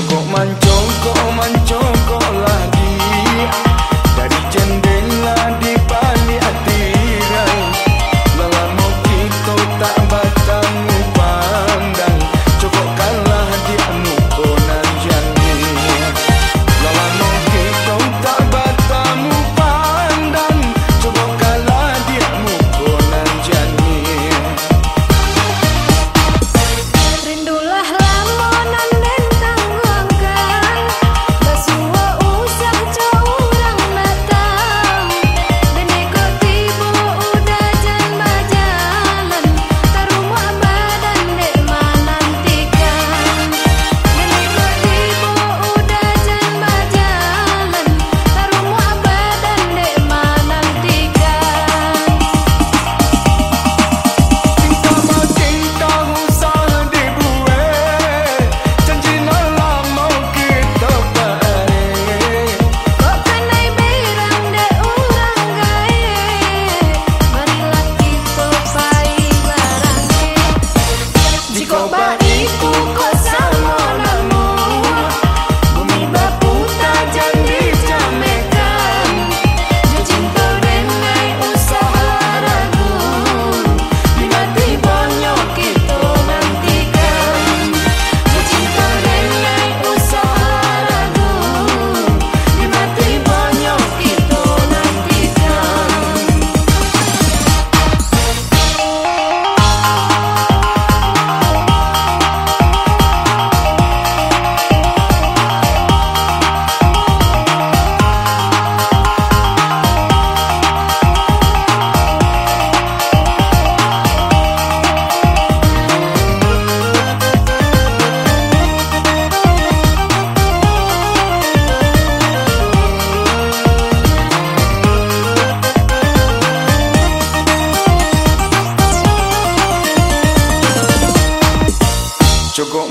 Cukup mencukup mencukup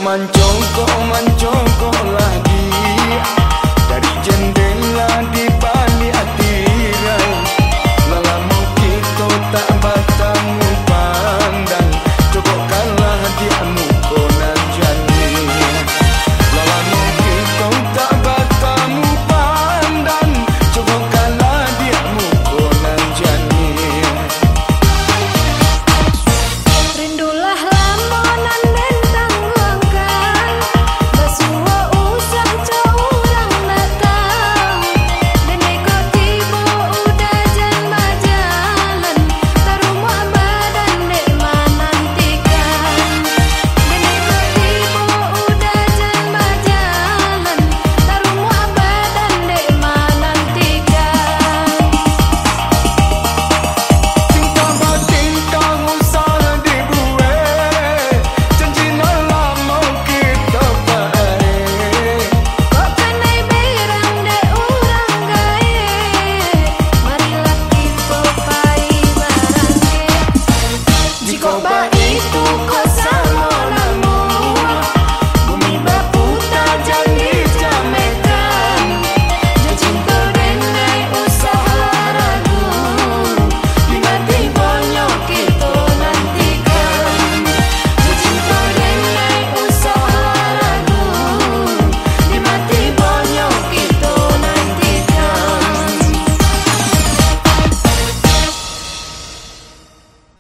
Cukup mancung kok mancung kok